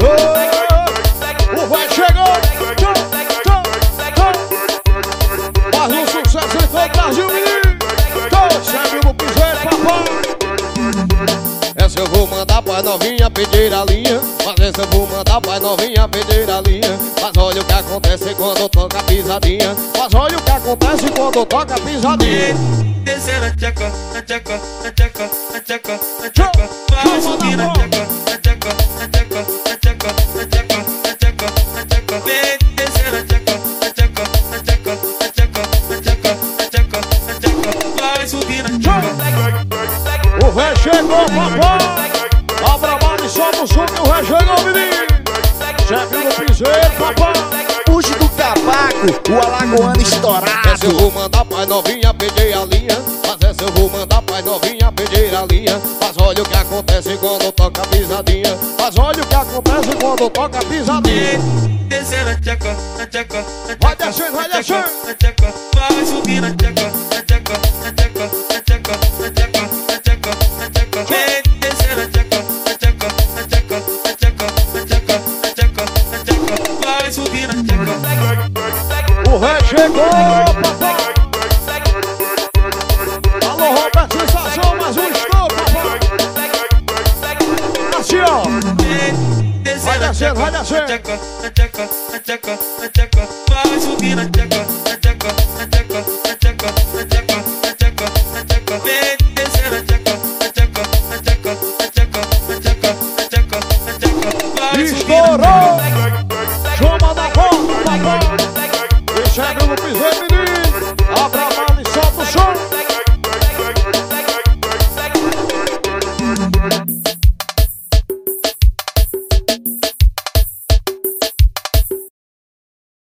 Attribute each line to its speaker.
Speaker 1: O vai chegou! Faz um sucesso em todo o Brasil, menino! Segue no piseiro, papai! Essa eu vou mandar pra novinha pedir a linha Mas essa eu vou mandar pra novinha pedir a linha Mas olha o que acontece quando toca a pisadinha Mas olha o que acontece quando toca a pisadinha
Speaker 2: Descer na tcheca, na tcheca, na tcheca, na tcheca, na tcheca Vai subir na tcheca, na tcheca, na tcheca, Vai tcheca
Speaker 1: O rei chegou, papai! Abra a e solta o som que o rei chegou, menino! Segue no piseiro, papai!
Speaker 3: Puxe do cavaco, o alagoano
Speaker 1: Essa eu
Speaker 3: estourado.
Speaker 1: vou mandar pra novinha pedir a linha Mas essa eu vou mandar pra novinha pedir a linha Mas olha o que acontece quando toca a pisadinha Mas olha o que acontece quando toca a pisadinha
Speaker 2: Descer na tcheca, na tcheca, na
Speaker 1: Vai descendo, vai descendo.
Speaker 2: Vai subir na tcheca,
Speaker 1: O rei chegou, Alô, Roberto Sensação, mais um estou, papai Assim, ó. Vai descendo, vai descendo.
Speaker 2: Tcheca, na tcheca, represent me.